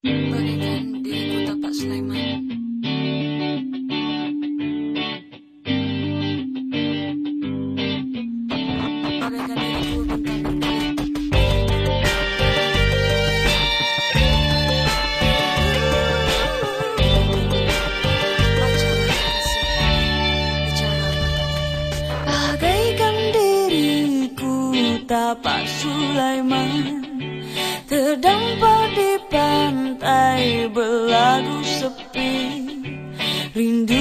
Bagaikan diriku tapak Sulaiman. Bagaikan diriku bintang Bagaikan diriku tapak Sulaiman Terdampar di pantai berlagu sepi. Rindu